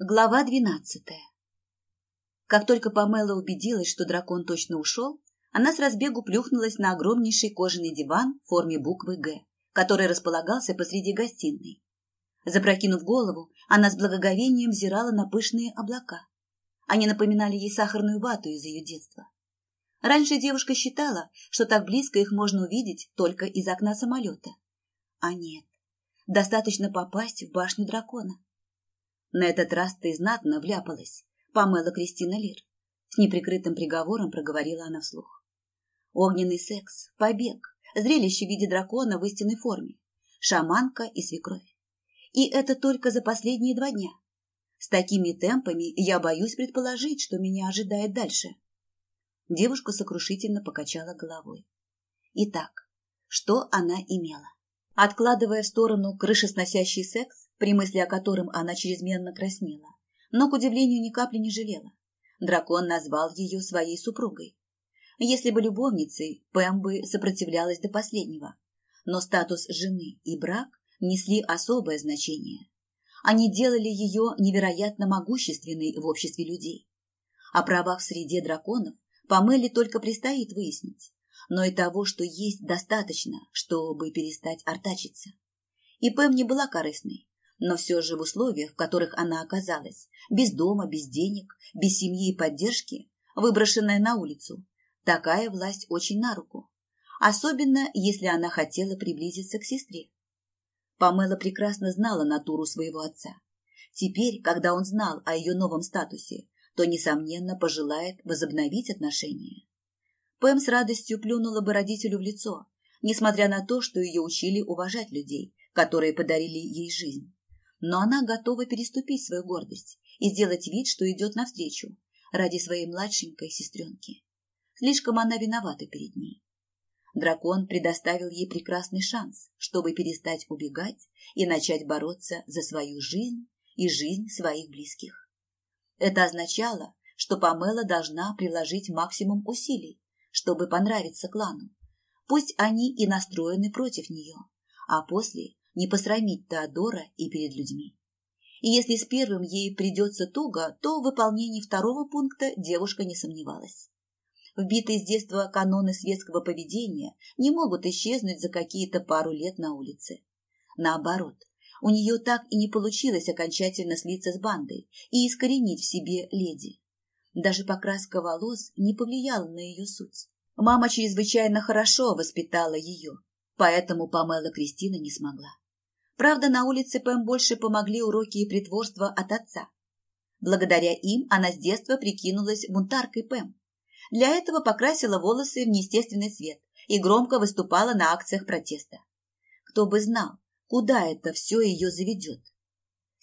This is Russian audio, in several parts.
Глава двенадцатая. Как только Памела убедилась, что дракон точно ушел, она с разбегу плюхнулась на огромнейший кожаный диван в форме буквы «Г», который располагался посреди гостиной. Запрокинув голову, она с благоговением взирала на пышные облака. Они напоминали ей сахарную вату из ее детства. Раньше девушка считала, что так близко их можно увидеть только из окна самолета. А нет, достаточно попасть в башню дракона. На этот раз ты знатно вляпалась, помыла Кристина Лир. С неприкрытым приговором проговорила она вслух. Огненный секс, побег, зрелище в виде дракона в истинной форме, шаманка и свекровь. И это только за последние два дня. С такими темпами я боюсь предположить, что меня ожидает дальше. Девушка сокрушительно покачала головой. Итак, что она имела? Откладывая в сторону крышесносящий секс, при мысли о котором она чрезмерно краснела, но, к удивлению, ни капли не жалела. Дракон назвал ее своей супругой. Если бы любовницей, Пэм бы сопротивлялась до последнего. Но статус жены и брак несли особое значение. Они делали ее невероятно могущественной в обществе людей. О правах в среде драконов Памеле только предстоит выяснить но и того, что есть, достаточно, чтобы перестать артачиться. И Пэм не была корыстной, но все же в условиях, в которых она оказалась, без дома, без денег, без семьи и поддержки, выброшенная на улицу, такая власть очень на руку, особенно если она хотела приблизиться к сестре. Памела прекрасно знала натуру своего отца. Теперь, когда он знал о ее новом статусе, то, несомненно, пожелает возобновить отношения. Пэм с радостью плюнула бы родителю в лицо, несмотря на то, что ее учили уважать людей, которые подарили ей жизнь. Но она готова переступить свою гордость и сделать вид, что идет навстречу ради своей младшенькой сестренки. Слишком она виновата перед ней. Дракон предоставил ей прекрасный шанс, чтобы перестать убегать и начать бороться за свою жизнь и жизнь своих близких. Это означало, что Памела должна приложить максимум усилий, чтобы понравиться клану. Пусть они и настроены против нее, а после не посрамить Теодора и перед людьми. И если с первым ей придется туго, то в выполнении второго пункта девушка не сомневалась. Вбитые с детства каноны светского поведения не могут исчезнуть за какие-то пару лет на улице. Наоборот, у нее так и не получилось окончательно слиться с бандой и искоренить в себе леди. Даже покраска волос не повлияла на ее суть. Мама чрезвычайно хорошо воспитала ее, поэтому Памела Кристина не смогла. Правда, на улице Пэм больше помогли уроки и притворство от отца. Благодаря им она с детства прикинулась бунтаркой Пэм. Для этого покрасила волосы в неестественный цвет и громко выступала на акциях протеста. Кто бы знал, куда это все ее заведет.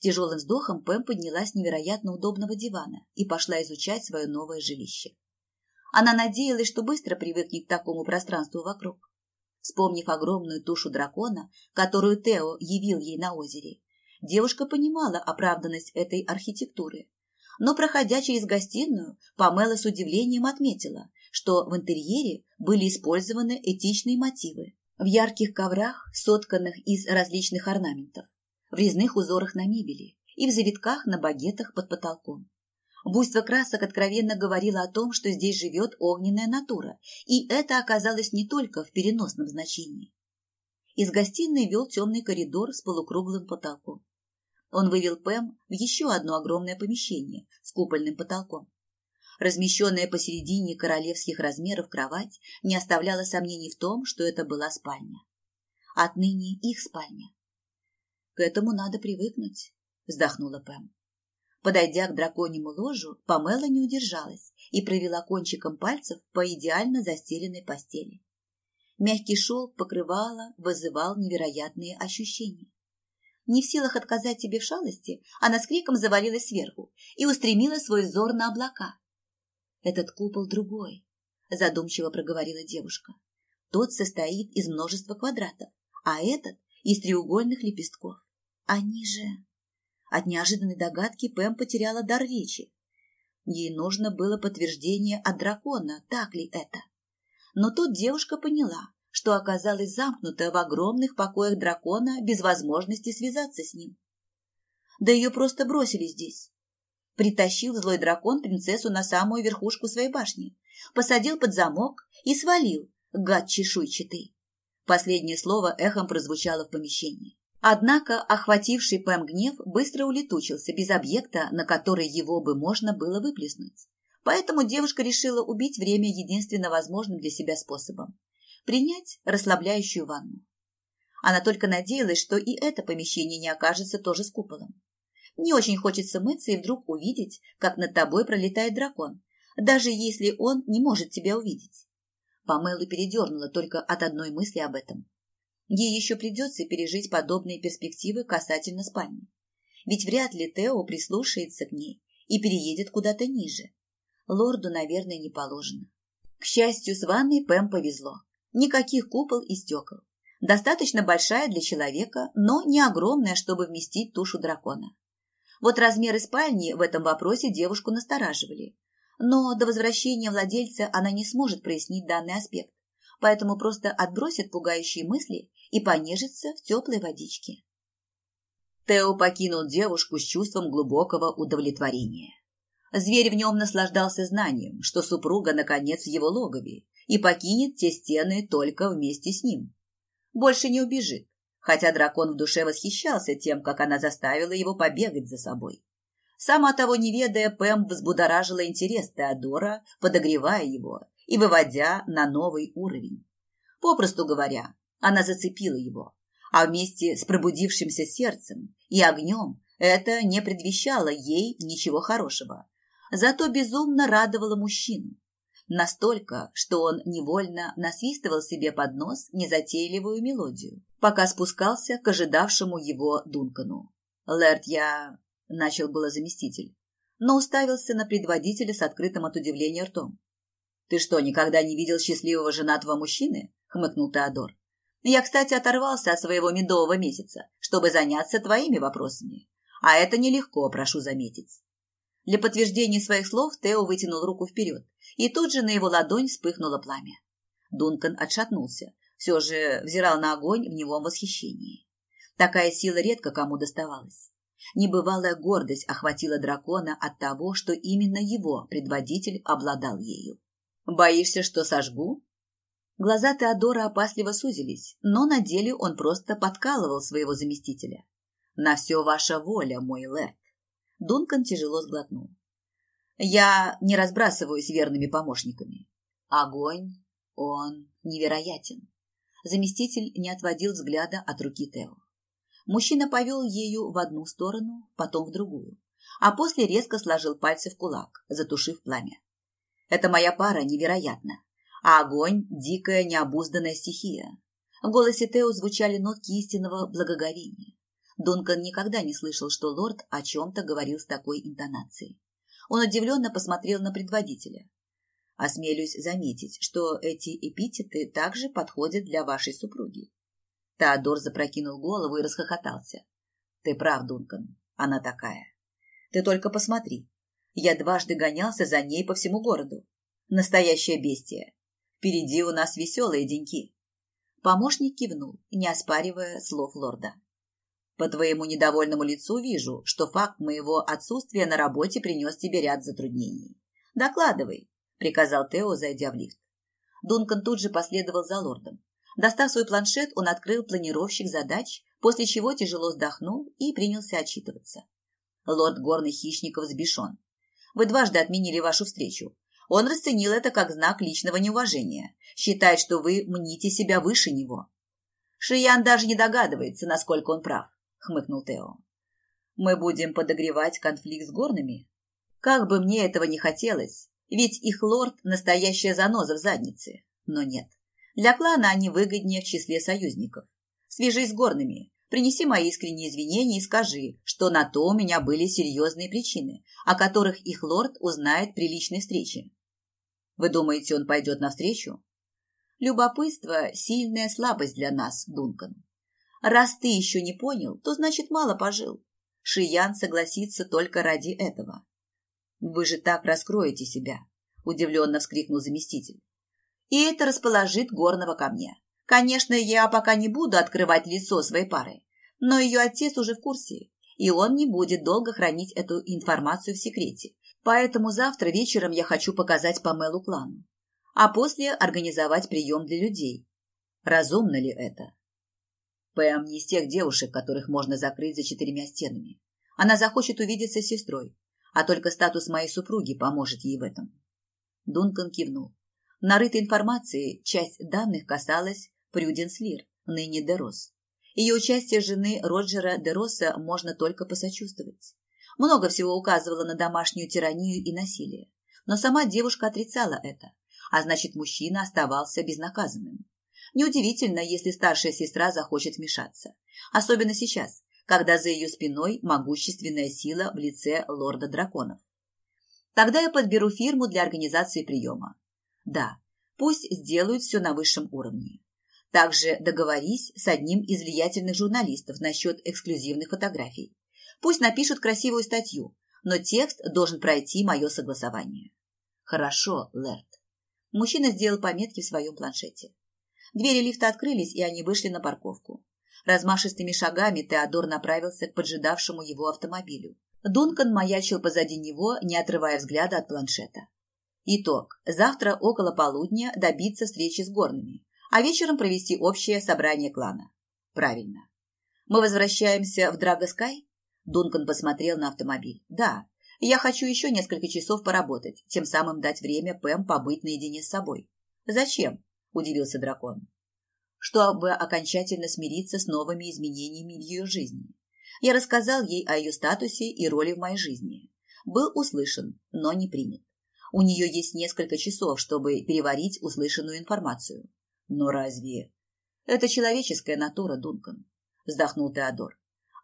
Тяжелым вздохом Пэм поднялась с невероятно удобного дивана и пошла изучать свое новое жилище. Она надеялась, что быстро привыкнет к такому пространству вокруг. Вспомнив огромную тушу дракона, которую Тео явил ей на озере, девушка понимала оправданность этой архитектуры. Но, проходя через гостиную, Памела с удивлением отметила, что в интерьере были использованы этичные мотивы в ярких коврах, сотканных из различных орнаментов в резных узорах на мебели и в завитках на багетах под потолком. Буйство красок откровенно говорило о том, что здесь живет огненная натура, и это оказалось не только в переносном значении. Из гостиной вел темный коридор с полукруглым потолком. Он вывел Пэм в еще одно огромное помещение с купольным потолком. Размещенная посередине королевских размеров кровать не оставляла сомнений в том, что это была спальня. Отныне их спальня. К этому надо привыкнуть, вздохнула Пэм. Подойдя к драконьему ложу, Памела не удержалась и провела кончиком пальцев по идеально застеленной постели. Мягкий шелк покрывала, вызывал невероятные ощущения. Не в силах отказать себе в шалости, она с криком завалилась сверху и устремила свой взор на облака. «Этот купол другой», – задумчиво проговорила девушка. «Тот состоит из множества квадратов, а этот – из треугольных лепестков. Они же... От неожиданной догадки Пэм потеряла дар речи. Ей нужно было подтверждение от дракона, так ли это. Но тут девушка поняла, что оказалась замкнута в огромных покоях дракона без возможности связаться с ним. Да ее просто бросили здесь, Притащил злой дракон принцессу на самую верхушку своей башни, посадил под замок и свалил, гад чешуйчатый. Последнее слово эхом прозвучало в помещении. Однако охвативший Пэм гнев быстро улетучился без объекта, на который его бы можно было выплеснуть. Поэтому девушка решила убить время единственно возможным для себя способом – принять расслабляющую ванну. Она только надеялась, что и это помещение не окажется тоже с куполом. Не очень хочется мыться и вдруг увидеть, как над тобой пролетает дракон, даже если он не может тебя увидеть. Памелу передернула только от одной мысли об этом. Ей еще придется пережить подобные перспективы касательно спальни. Ведь вряд ли Тео прислушается к ней и переедет куда-то ниже. Лорду, наверное, не положено. К счастью, с ванной Пэм повезло. Никаких купол и стекол. Достаточно большая для человека, но не огромная, чтобы вместить тушу дракона. Вот размеры спальни в этом вопросе девушку настораживали. Но до возвращения владельца она не сможет прояснить данный аспект, поэтому просто отбросит пугающие мысли и понежится в теплой водичке. Тео покинул девушку с чувством глубокого удовлетворения. Зверь в нем наслаждался знанием, что супруга наконец в его логове и покинет те стены только вместе с ним. Больше не убежит, хотя дракон в душе восхищался тем, как она заставила его побегать за собой. Сама того не ведая, Пэм взбудоражила интерес Теодора, подогревая его и выводя на новый уровень. Попросту говоря, она зацепила его, а вместе с пробудившимся сердцем и огнем это не предвещало ей ничего хорошего. Зато безумно радовало мужчину. Настолько, что он невольно насвистывал себе под нос незатейливую мелодию, пока спускался к ожидавшему его Дункану. «Лэрд, я...» — начал было заместитель, но уставился на предводителя с открытым от удивления ртом. «Ты что, никогда не видел счастливого женатого мужчины?» — хмыкнул Теодор. «Я, кстати, оторвался от своего медового месяца, чтобы заняться твоими вопросами. А это нелегко, прошу заметить. Для подтверждения своих слов Тео вытянул руку вперед, и тут же на его ладонь вспыхнуло пламя. Дункан отшатнулся, все же взирал на огонь в него восхищении. Такая сила редко кому доставалась. Небывалая гордость охватила дракона от того, что именно его предводитель обладал ею. «Боишься, что сожгу?» Глаза Теодора опасливо сузились, но на деле он просто подкалывал своего заместителя. «На все ваша воля, мой лэрд. Дункан тяжело сглотнул. Я не разбрасываюсь верными помощниками. Огонь, он невероятен. Заместитель не отводил взгляда от руки Тео. Мужчина повел ею в одну сторону, потом в другую, а после резко сложил пальцы в кулак, затушив пламя. Это моя пара невероятна, а огонь – дикая необузданная стихия. В голосе Тео звучали нотки истинного благоговения. Дункан никогда не слышал, что лорд о чем-то говорил с такой интонацией. Он удивленно посмотрел на предводителя. Осмелюсь заметить, что эти эпитеты также подходят для вашей супруги. Теодор запрокинул голову и расхохотался. Ты прав, Дункан, она такая. Ты только посмотри. Я дважды гонялся за ней по всему городу. Настоящее бестия. Впереди у нас веселые деньки. Помощник кивнул, не оспаривая слов лорда. По твоему недовольному лицу вижу, что факт моего отсутствия на работе принес тебе ряд затруднений. Докладывай, приказал Тео, зайдя в лифт. Дункан тут же последовал за лордом. Достав свой планшет, он открыл планировщик задач, после чего тяжело вздохнул и принялся отчитываться. Лорд горных хищников взбешен. Вы дважды отменили вашу встречу. Он расценил это как знак личного неуважения, считает, что вы мните себя выше него. Шиян даже не догадывается, насколько он прав. — хмыкнул Тео. «Мы будем подогревать конфликт с горными? Как бы мне этого не хотелось, ведь их лорд – настоящая заноза в заднице. Но нет. Для клана они выгоднее в числе союзников. Свяжись с горными, принеси мои искренние извинения и скажи, что на то у меня были серьезные причины, о которых их лорд узнает при личной встрече. Вы думаете, он пойдет навстречу? Любопытство – сильная слабость для нас, Дункан. Раз ты еще не понял, то значит мало пожил. Шиян согласится только ради этого. Вы же так раскроете себя, удивленно вскрикнул заместитель. И это расположит горного ко мне. Конечно, я пока не буду открывать лицо своей пары, но ее отец уже в курсе, и он не будет долго хранить эту информацию в секрете. Поэтому завтра вечером я хочу показать Памелу клану, а после организовать прием для людей. Разумно ли это? Пэм не из тех девушек, которых можно закрыть за четырьмя стенами. Она захочет увидеться с сестрой, а только статус моей супруги поможет ей в этом. Дункан кивнул. Нарытой информации часть данных касалась Прюденс Лир, ныне Дерос. Ее участие жены Роджера Дероса можно только посочувствовать. Много всего указывало на домашнюю тиранию и насилие. Но сама девушка отрицала это, а значит, мужчина оставался безнаказанным. Неудивительно, если старшая сестра захочет вмешаться. Особенно сейчас, когда за ее спиной могущественная сила в лице лорда драконов. Тогда я подберу фирму для организации приема. Да, пусть сделают все на высшем уровне. Также договорись с одним из влиятельных журналистов насчет эксклюзивных фотографий. Пусть напишут красивую статью, но текст должен пройти мое согласование. Хорошо, Лэрд. Мужчина сделал пометки в своем планшете. Двери лифта открылись, и они вышли на парковку. Размашистыми шагами Теодор направился к поджидавшему его автомобилю. Дункан маячил позади него, не отрывая взгляда от планшета. Итог. Завтра около полудня добиться встречи с горными а вечером провести общее собрание клана. Правильно. Мы возвращаемся в Драгоскай? Дункан посмотрел на автомобиль. Да, я хочу еще несколько часов поработать, тем самым дать время Пэм побыть наедине с собой. Зачем? Удивился дракон. Чтобы окончательно смириться с новыми изменениями в ее жизни. Я рассказал ей о ее статусе и роли в моей жизни. Был услышан, но не принят. У нее есть несколько часов, чтобы переварить услышанную информацию. Но разве... Это человеческая натура, Дункан, вздохнул Теодор.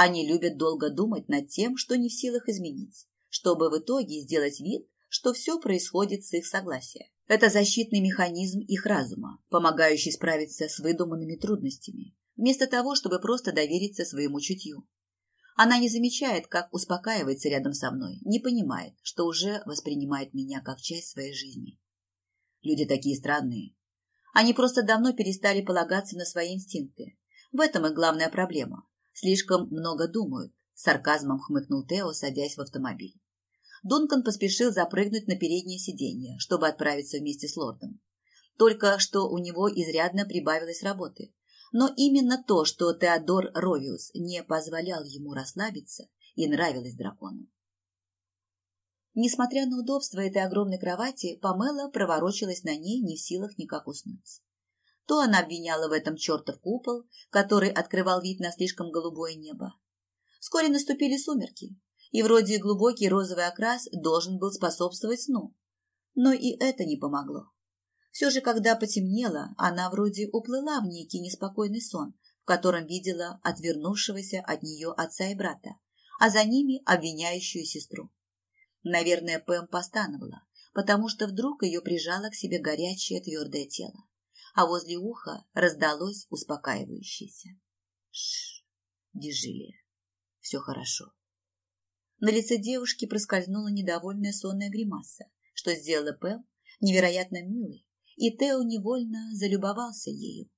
Они любят долго думать над тем, что не в силах изменить, чтобы в итоге сделать вид, что все происходит с их согласия. Это защитный механизм их разума, помогающий справиться с выдуманными трудностями, вместо того, чтобы просто довериться своему чутью. Она не замечает, как успокаивается рядом со мной, не понимает, что уже воспринимает меня как часть своей жизни. Люди такие странные, они просто давно перестали полагаться на свои инстинкты. В этом и главная проблема. Слишком много думают, сарказмом хмыкнул Тео, садясь в автомобиль. Дункан поспешил запрыгнуть на переднее сиденье, чтобы отправиться вместе с лордом. Только что у него изрядно прибавилось работы. Но именно то, что Теодор Ровиус не позволял ему расслабиться, и нравилось дракону. Несмотря на удобство этой огромной кровати, Памела проворочилась на ней, не в силах никак уснуть. То она обвиняла в этом чертов купол, который открывал вид на слишком голубое небо. Вскоре наступили сумерки, и вроде глубокий розовый окрас должен был способствовать сну. Но и это не помогло. Все же, когда потемнело, она вроде уплыла в некий неспокойный сон, в котором видела отвернувшегося от нее отца и брата, а за ними обвиняющую сестру. Наверное, Пэм постановала, потому что вдруг ее прижало к себе горячее твердое тело, а возле уха раздалось успокаивающееся. Шш, Джилия, все хорошо. На лице девушки проскользнула недовольная сонная гримаса, что сделала Пэм невероятно милой, и Тео невольно залюбовался ею.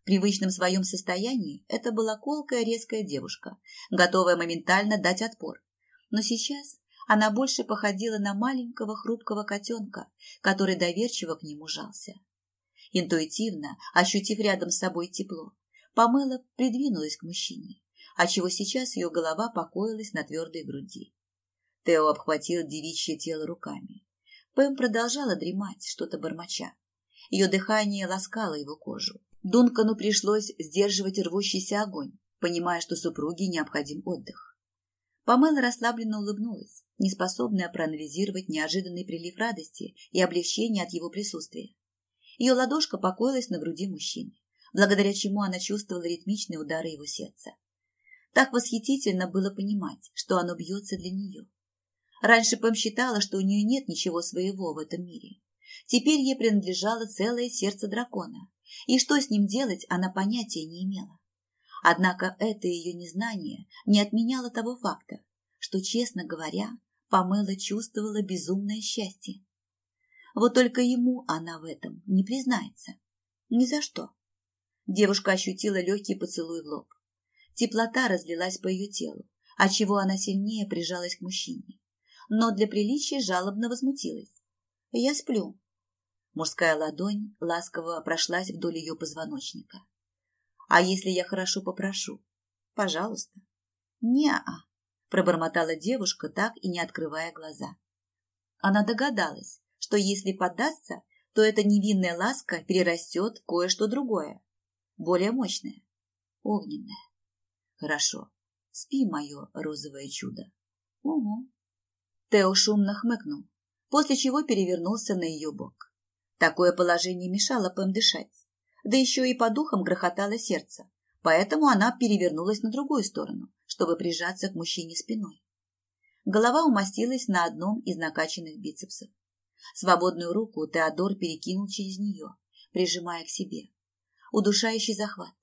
В привычном своем состоянии это была колкая резкая девушка, готовая моментально дать отпор. Но сейчас она больше походила на маленького хрупкого котенка, который доверчиво к нему жался. Интуитивно, ощутив рядом с собой тепло, Памела придвинулась к мужчине, отчего сейчас ее голова покоилась на твердой груди. Тео обхватил девичье тело руками. Пэм продолжала дремать, что-то бормоча. Ее дыхание ласкало его кожу. Дункану пришлось сдерживать рвущийся огонь, понимая, что супруге необходим отдых. Памела расслабленно улыбнулась неспособная проанализировать неожиданный прилив радости и облегчения от его присутствия. Ее ладошка покоилась на груди мужчины, благодаря чему она чувствовала ритмичные удары его сердца. Так восхитительно было понимать, что оно бьется для нее. Раньше Пэм считала, что у нее нет ничего своего в этом мире. Теперь ей принадлежало целое сердце дракона, и что с ним делать, она понятия не имела. Однако это ее незнание не отменяло того факта, что, честно говоря, Памела чувствовала безумное счастье. Вот только ему она в этом не признается. Ни за что. Девушка ощутила легкий поцелуй в лоб. Теплота разлилась по ее телу, отчего она сильнее прижалась к мужчине. Но для приличия жалобно возмутилась. «Я сплю». Мужская ладонь ласково прошлась вдоль ее позвоночника. «А если я хорошо попрошу?» «Пожалуйста». «Не-а», пробормотала девушка, так и не открывая глаза. Она догадалась, что если поддастся, то эта невинная ласка перерастет в кое-что другое, более мощное, огненное. Хорошо, спи, мое розовое чудо. Угу. Тео шумно хмыкнул, после чего перевернулся на ее бок. Такое положение мешало Пэм дышать, да еще и по духам грохотало сердце, поэтому она перевернулась на другую сторону, чтобы прижаться к мужчине спиной. Голова умостилась на одном из накачанных бицепсов. Свободную руку Теодор перекинул через нее, прижимая к себе. Удушающий захват.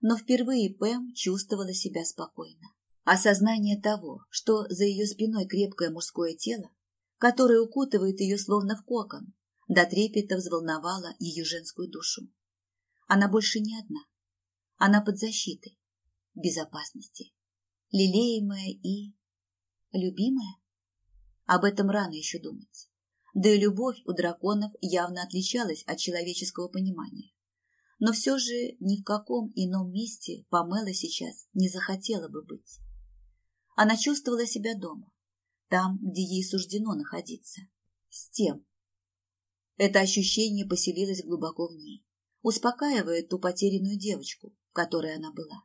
Но впервые Пэм чувствовала себя спокойно. Осознание того, что за ее спиной крепкое мужское тело, которое укутывает ее словно в кокон, до трепета взволновало ее женскую душу. Она больше не одна. Она под защитой, безопасности, лелеемая и любимая. Об этом рано еще думать. Да и любовь у драконов явно отличалась от человеческого понимания. Но все же ни в каком ином месте Памела сейчас не захотела бы быть. Она чувствовала себя дома, там, где ей суждено находиться, с тем. Это ощущение поселилось глубоко в ней, успокаивая ту потерянную девочку, которой она была.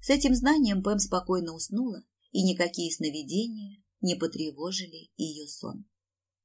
С этим знанием Пэм спокойно уснула, и никакие сновидения не потревожили ее сон.